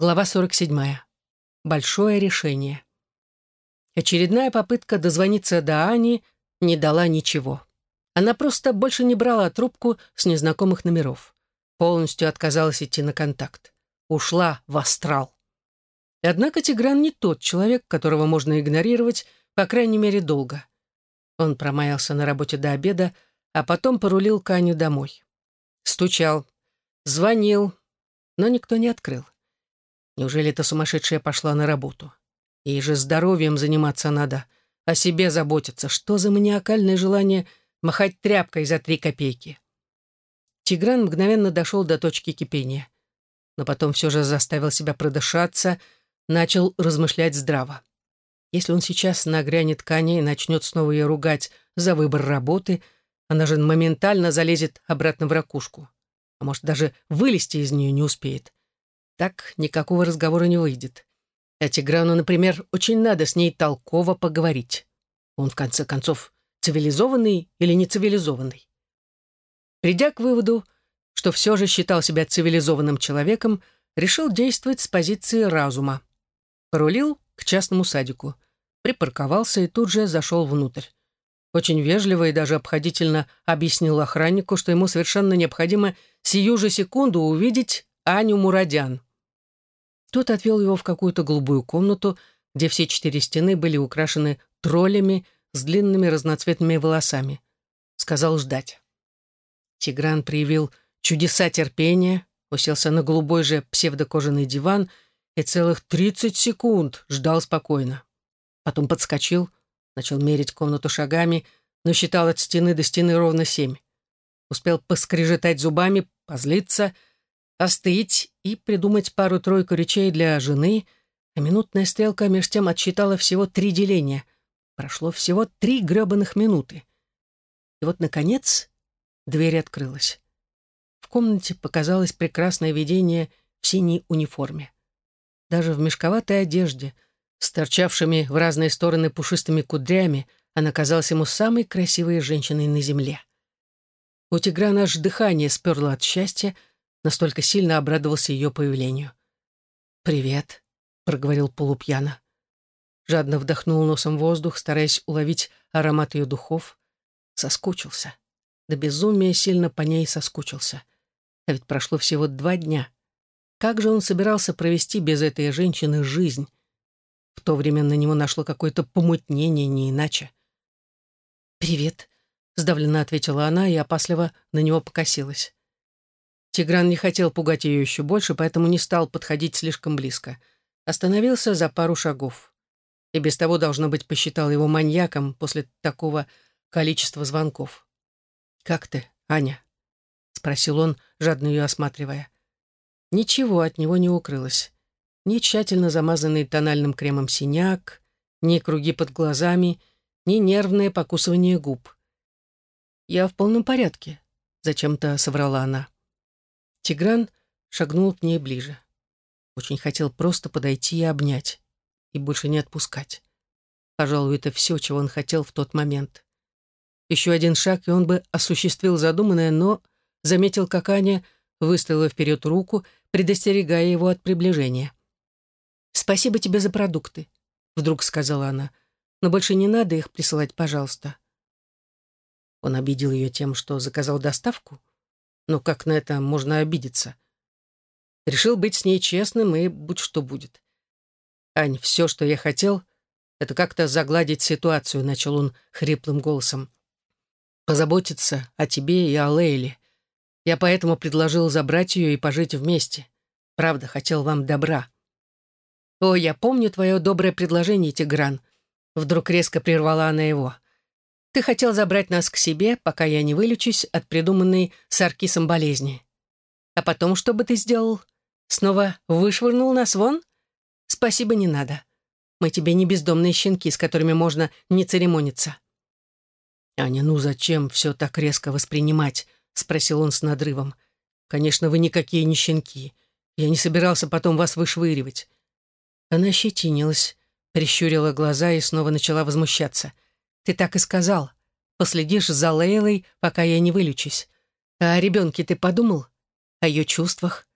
Глава 47. Большое решение. Очередная попытка дозвониться до Ани не дала ничего. Она просто больше не брала трубку с незнакомых номеров. Полностью отказалась идти на контакт. Ушла в астрал. Однако Тигран не тот человек, которого можно игнорировать, по крайней мере, долго. Он промаялся на работе до обеда, а потом порулил к Ане домой. Стучал, звонил, но никто не открыл. Неужели эта сумасшедшая пошла на работу? Ей же здоровьем заниматься надо, о себе заботиться. Что за маниакальное желание махать тряпкой за три копейки? Тигран мгновенно дошел до точки кипения. Но потом все же заставил себя продышаться, начал размышлять здраво. Если он сейчас нагрянет к и начнет снова ее ругать за выбор работы, она же моментально залезет обратно в ракушку. А может, даже вылезти из нее не успеет. Так никакого разговора не выйдет. А Тиграну, например, очень надо с ней толково поговорить. Он, в конце концов, цивилизованный или не цивилизованный. Придя к выводу, что все же считал себя цивилизованным человеком, решил действовать с позиции разума. Порулил к частному садику, припарковался и тут же зашел внутрь. Очень вежливо и даже обходительно объяснил охраннику, что ему совершенно необходимо сию же секунду увидеть Аню Мурадян. Тот отвел его в какую-то голубую комнату, где все четыре стены были украшены троллями с длинными разноцветными волосами. Сказал ждать. Тигран проявил чудеса терпения, уселся на голубой же псевдокожаный диван и целых тридцать секунд ждал спокойно. Потом подскочил, начал мерить комнату шагами, но считал от стены до стены ровно семь. Успел поскрежетать зубами, позлиться — остыть и придумать пару-тройку речей для жены, а минутная стрелка меж тем отсчитала всего три деления. Прошло всего три гребаных минуты. И вот, наконец, дверь открылась. В комнате показалось прекрасное видение в синей униформе. Даже в мешковатой одежде, с торчавшими в разные стороны пушистыми кудрями, она казалась ему самой красивой женщиной на земле. У Тиграна аж дыхание сперло от счастья, Настолько сильно обрадовался ее появлению. «Привет», — проговорил полупьяно. Жадно вдохнул носом воздух, стараясь уловить аромат ее духов. Соскучился. До безумия сильно по ней соскучился. А ведь прошло всего два дня. Как же он собирался провести без этой женщины жизнь? В то время на него нашло какое-то помутнение, не иначе. «Привет», — сдавленно ответила она и опасливо на него покосилась. Тигран не хотел пугать ее еще больше, поэтому не стал подходить слишком близко. Остановился за пару шагов. И без того, должно быть, посчитал его маньяком после такого количества звонков. «Как ты, Аня?» — спросил он, жадно ее осматривая. Ничего от него не укрылось. Ни тщательно замазанный тональным кремом синяк, ни круги под глазами, ни нервное покусывание губ. «Я в полном порядке», — зачем-то соврала она. Тигран шагнул к ней ближе. Очень хотел просто подойти и обнять, и больше не отпускать. Пожалуй, это все, чего он хотел в тот момент. Еще один шаг, и он бы осуществил задуманное, но заметил, как Аня выставила вперед руку, предостерегая его от приближения. «Спасибо тебе за продукты», — вдруг сказала она, «но больше не надо их присылать, пожалуйста». Он обидел ее тем, что заказал доставку, но как на это можно обидеться? Решил быть с ней честным, и будь что будет. «Ань, все, что я хотел, это как-то загладить ситуацию», — начал он хриплым голосом. «Позаботиться о тебе и о Лейле. Я поэтому предложил забрать ее и пожить вместе. Правда, хотел вам добра». «О, я помню твое доброе предложение, Тигран», — вдруг резко прервала она его. Ты хотел забрать нас к себе, пока я не вылечусь от придуманной с Аркисом болезни. А потом что бы ты сделал? Снова вышвырнул нас вон? Спасибо, не надо. Мы тебе не бездомные щенки, с которыми можно не церемониться. «Аня, ну зачем все так резко воспринимать?» — спросил он с надрывом. «Конечно, вы никакие не щенки. Я не собирался потом вас вышвыривать». Она щетинилась, прищурила глаза и снова начала возмущаться — ты так и сказал. Последишь за Лейлой, пока я не вылечусь. А о ребенке ты подумал? О ее чувствах?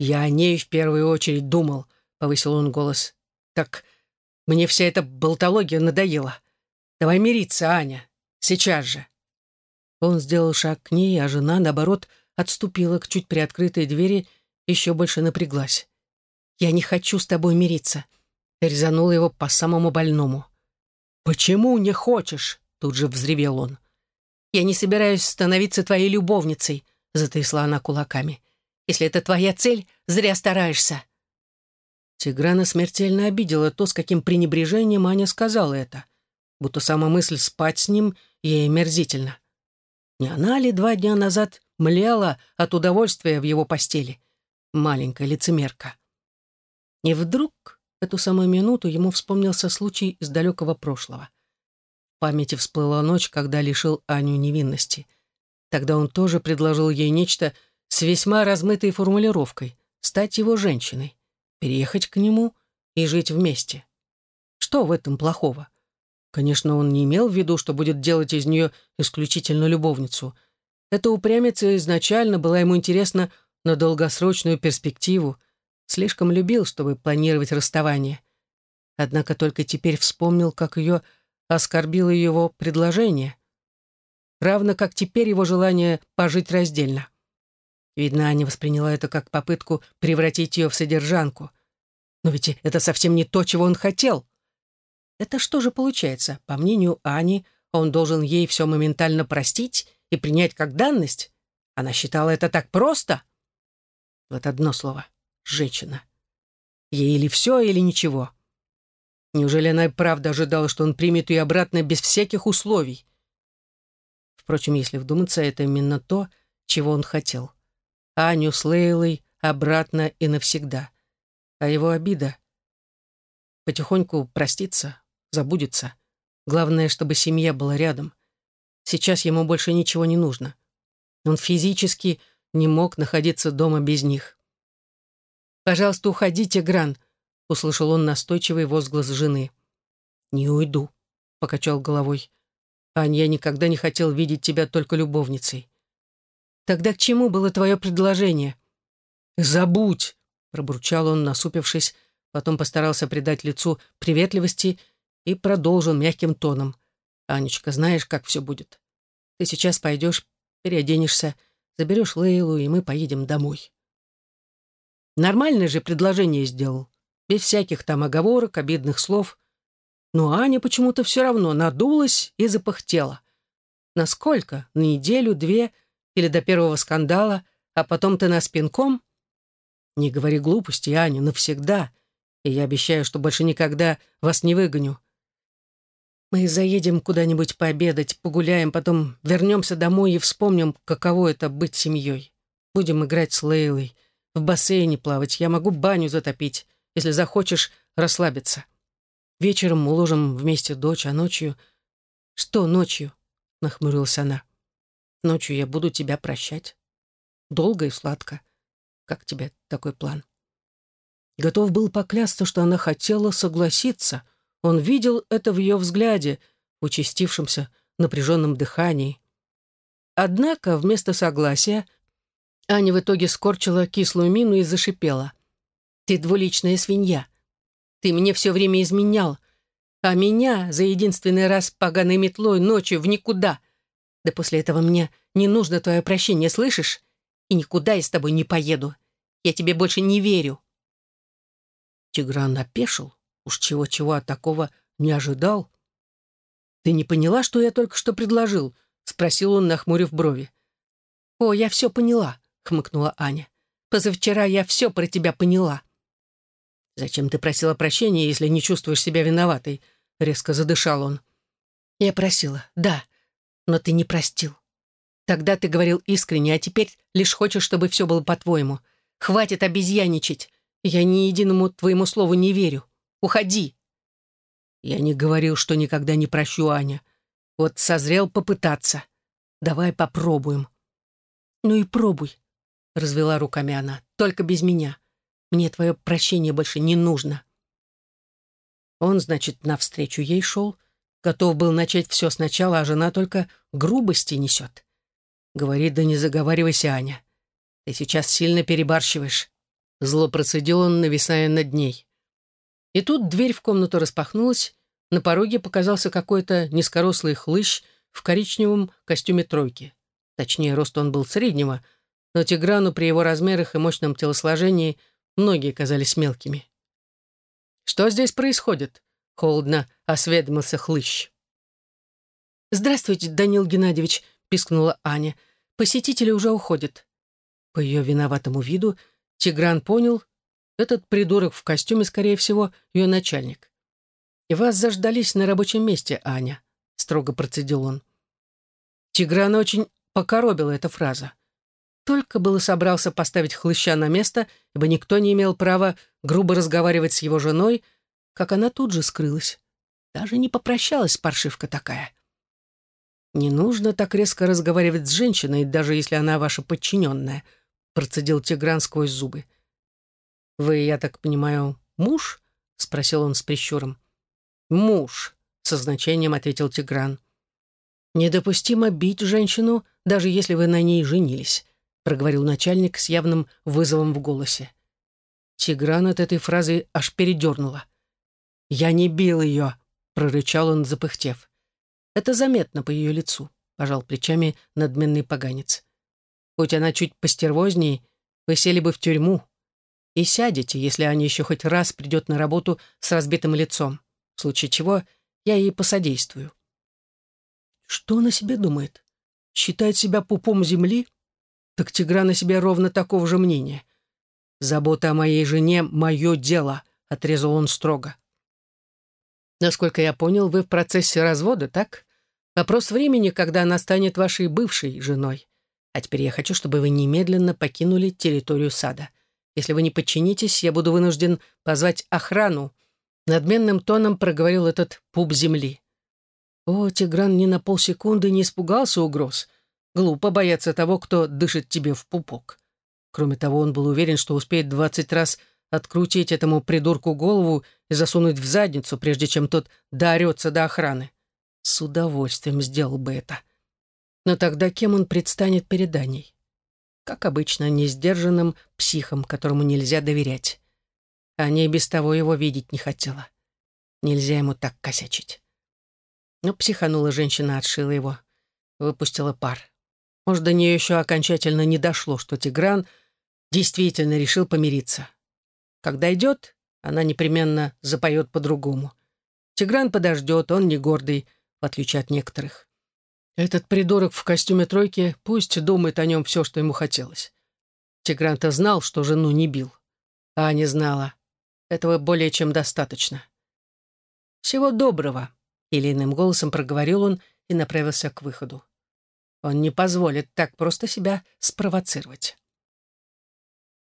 «Я о ней в первую очередь думал», — повысил он голос. «Так мне вся эта болтология надоела. Давай мириться, Аня. Сейчас же». Он сделал шаг к ней, а жена, наоборот, отступила к чуть приоткрытой двери, еще больше напряглась. «Я не хочу с тобой мириться», — резанула его по самому больному. «Почему не хочешь?» — тут же взревел он. «Я не собираюсь становиться твоей любовницей», — затрясла она кулаками. «Если это твоя цель, зря стараешься». Тиграна смертельно обидела то, с каким пренебрежением Аня сказала это. Будто сама мысль спать с ним ей омерзительна. Не она ли два дня назад млела от удовольствия в его постели? Маленькая лицемерка. И вдруг, эту самую минуту, ему вспомнился случай из далекого прошлого. В памяти всплыла ночь, когда лишил Аню невинности. Тогда он тоже предложил ей нечто с весьма размытой формулировкой — стать его женщиной, переехать к нему и жить вместе. Что в этом плохого? Конечно, он не имел в виду, что будет делать из нее исключительно любовницу. Эта упрямица изначально была ему интересна на долгосрочную перспективу, слишком любил, чтобы планировать расставание. Однако только теперь вспомнил, как ее оскорбило его предложение. Равно как теперь его желание пожить раздельно. Видно, Аня восприняла это как попытку превратить ее в содержанку. Но ведь это совсем не то, чего он хотел. Это что же получается? По мнению Ани, он должен ей все моментально простить и принять как данность? Она считала это так просто? Вот одно слово — женщина. Ей или все, или ничего. Неужели она и правда ожидала, что он примет ее обратно без всяких условий? Впрочем, если вдуматься, это именно то, чего он хотел. Аню с Лейлой обратно и навсегда. А его обида — потихоньку проститься, забудется. Главное, чтобы семья была рядом. Сейчас ему больше ничего не нужно. Он физически не мог находиться дома без них. «Пожалуйста, уходите, Гран», — услышал он настойчивый возглас жены. «Не уйду», — покачал головой. «Ань, я никогда не хотел видеть тебя только любовницей». «Тогда к чему было твое предложение?» «Забудь», — пробурчал он, насупившись, потом постарался придать лицу приветливости и продолжил мягким тоном. «Анечка, знаешь, как все будет? Ты сейчас пойдешь, переоденешься, заберешь Лейлу, и мы поедем домой». Нормальное же предложение сделал, без всяких там оговорок, обидных слов. Но Аня почему-то все равно надулась и запыхтела. Насколько? На неделю, две или до первого скандала, а потом ты нас пинком? Не говори глупости, Аня, навсегда. И я обещаю, что больше никогда вас не выгоню. Мы заедем куда-нибудь пообедать, погуляем, потом вернемся домой и вспомним, каково это быть семьей. Будем играть с Лейлой, в бассейне плавать, я могу баню затопить, если захочешь расслабиться. Вечером уложим вместе дочь, а ночью... Что ночью? Нахмурилась она. Ночью я буду тебя прощать. Долго и сладко. Как тебе такой план? Готов был поклясться, что она хотела согласиться — он видел это в ее взгляде, участившемся напряженном дыхании. Однако вместо согласия Аня в итоге скорчила кислую мину и зашипела. «Ты двуличная свинья. Ты мне все время изменял, а меня за единственный раз поганой метлой ночью в никуда. Да после этого мне не нужно твое прощение, слышишь? И никуда я с тобой не поеду. Я тебе больше не верю». Тигран опешил. Уж чего-чего от такого не ожидал. «Ты не поняла, что я только что предложил?» — спросил он, нахмурив брови. «О, я все поняла», — хмыкнула Аня. «Позавчера я все про тебя поняла». «Зачем ты просила прощения, если не чувствуешь себя виноватой?» — резко задышал он. «Я просила, да, но ты не простил. Тогда ты говорил искренне, а теперь лишь хочешь, чтобы все было по-твоему. Хватит обезьяничать. Я ни единому твоему слову не верю. Уходи!» Я не говорил, что никогда не прощу Аня. Вот созрел попытаться. Давай попробуем. Ну и пробуй, развела руками она. Только без меня. Мне твое прощение больше не нужно. Он, значит, навстречу ей шел, готов был начать все сначала, а жена только грубости несет. Говорит, да не заговаривайся, Аня. Ты сейчас сильно перебарщиваешь. Зло процедил он, нависая над ней. И тут дверь в комнату распахнулась, на пороге показался какой-то низкорослый хлыщ в коричневом костюме тройки. Точнее, рост он был среднего, но Тиграну при его размерах и мощном телосложении многие казались мелкими. «Что здесь происходит?» — холодно осведомился хлыщ. «Здравствуйте, Данил Геннадьевич», — пискнула Аня. «Посетители уже уходят». По ее виноватому виду Тигран понял, этот придурок в костюме, скорее всего, ее начальник. «И вас заждались на рабочем месте, Аня», — строго процедил он. Тиграна очень покоробила эта фраза. Только было собрался поставить хлыща на место, ибо никто не имел права грубо разговаривать с его женой, как она тут же скрылась. Даже не попрощалась паршивка такая. «Не нужно так резко разговаривать с женщиной, даже если она ваша подчиненная», процедил Тигран сквозь зубы. «Вы, я так понимаю, муж?» — спросил он с прищуром. «Муж», — со значением ответил Тигран. «Недопустимо бить женщину, даже если вы на ней женились», — проговорил начальник с явным вызовом в голосе. Тигран от этой фразы аж передернула. «Я не бил ее», — прорычал он, запыхтев. «Это заметно по ее лицу», — пожал плечами надменный поганец. «Будь она чуть постервозней, вы сели бы в тюрьму и сядете, если Аня еще хоть раз придет на работу с разбитым лицом, в случае чего я ей посодействую». Что она себе думает? Считает себя пупом земли? Так Тигран на себе ровно такого же мнения. «Забота о моей жене — мое дело», — отрезал он строго. «Насколько я понял, вы в процессе развода, так? Вопрос времени, когда она станет вашей бывшей женой. А теперь я хочу, чтобы вы немедленно покинули территорию сада. Если вы не подчинитесь, я буду вынужден позвать охрану». Надменным тоном проговорил этот пуп земли. О, Тигран ни на полсекунды не испугался угроз. Глупо бояться того, кто дышит тебе в пупок. Кроме того, он был уверен, что успеет двадцать раз открутить этому придурку голову и засунуть в задницу, прежде чем тот доорется до охраны. С удовольствием сделал бы это. Но тогда кем он предстанет перед Аней? Как обычно, несдержанным психом, которому нельзя доверять. Аня и без того его видеть не хотела. Нельзя ему так косячить. Но психанула женщина, отшила его. Выпустила пар. Может, до нее еще окончательно не дошло, что Тигран действительно решил помириться. Когда идет, она непременно запоет по-другому. Тигран подождет, он не гордый, в отличие от некоторых. Этот придурок в костюме тройки пусть думает о нем все, что ему хотелось. Тигран-то знал, что жену не бил. А не знала. Этого более чем достаточно. Всего доброго. Или иным голосом проговорил он и направился к выходу. Он не позволит так просто себя спровоцировать.